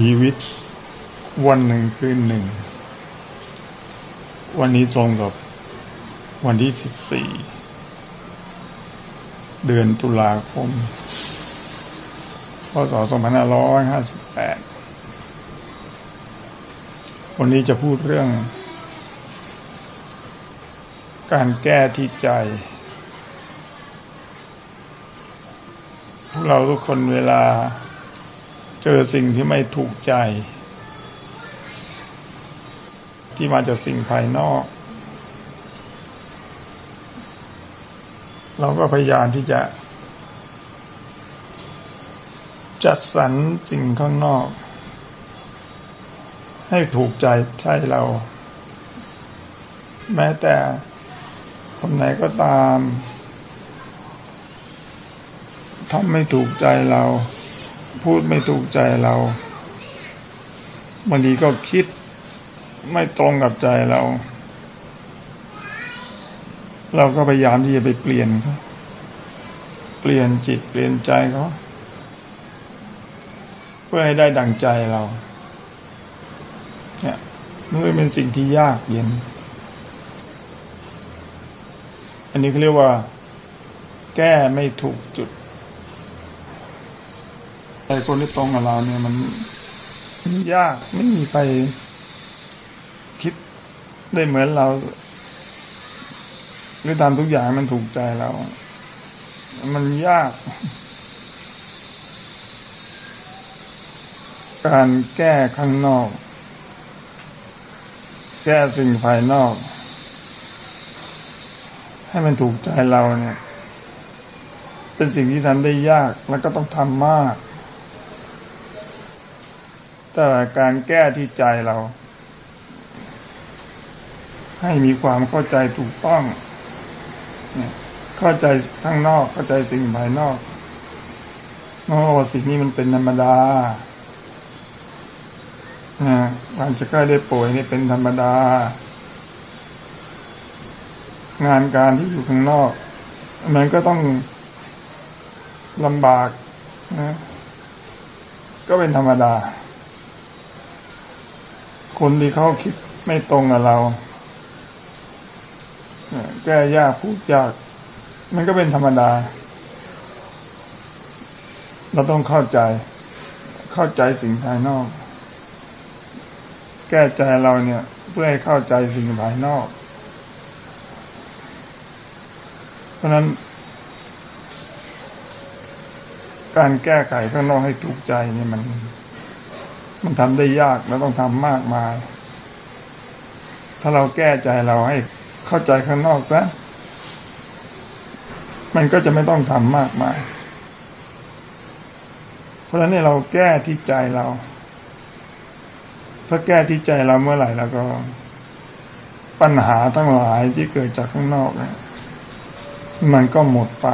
ชีวิต วันหนึ่งคืนหนึ่ง วันนี้ตรงกับวันที่สิบสี่เดือนตุลาคม พศสองพันห้าร้อยห้าสิบแปดวันนี้จะพูดเรื่อง การแก้ที่ใจพวกเราทุกคนเวลา เจอสิ่งที่ไม่ถูกใจ ที่มาจากสิ่งภายนอก เราก็พยายามที่จะ จัดสรรสิ่งข้างนอก ให้ถูกใจใช่เรา แม้แต่คนไหนก็ตามทำไม่ถูกใจเรา พูดไม่ถูกใจเราบางทีก็คิดไม่ตรงกับใจเรา เราก็พยายามที่จะไปเปลี่ยนเขาเปลี่ยนจิตเปลี่ยนใจเขาเพื่อให้ได้ดังใจเรา เนี่ยมันเป็นสิ่งที่ยากเย็น อันนี้เขาเรียกว่า แก้ไม่ถูกจุด คนที่ตรงกับเราเนี่ยมันยากไม่มีใครคิดได้เหมือนเราหรือทำทุกอย่างมันถูกใจเรา มันยาก การแก้ข้างนอก แก้สิ่งภายนอก ให้มันถูกใจเราเนี่ย เป็นสิ่งที่ทำได้ยากแล้วก็ต้องทำมาก แต่การแก้ที่ใจเรา ให้มีความเข้าใจถูกต้อง เข้าใจข้างนอกเข้าใจสิ่งภายนอกโอ้สิ่งนี้มันเป็นธรรมดาการจะกล้ได้ป่วยนี่เป็นธรรมดา งานการที่อยู่ข้างนอก มันก็ต้องลำบากนะก็เป็นธรรมดา คนที่เขาคิดไม่ตรงกับเราแก้ยากพูดยาก มันก็เป็นธรรมดา เราต้องเข้าใจ เข้าใจสิ่งภายนอก แก้ใจเราเนี่ย เพื่อให้เข้าใจสิ่งภายนอก เพราะนั้นการแก้ไขข้างนอกให้ถูกใจนี่มัน มันทำได้ยากแล้วต้องทำมากมาย ถ้าเราแก้ใจเราให้เข้าใจข้างนอกซะ มันก็จะไม่ต้องทำมากมาย เพราะฉะนั้นเนี่ยเราแก้ที่ใจเรา ถ้าแก้ที่ใจเราเมื่อไหร่แล้วก็ ปัญหาทั้งหลายที่เกิดจากข้างนอกเนี่ยมันก็หมดไป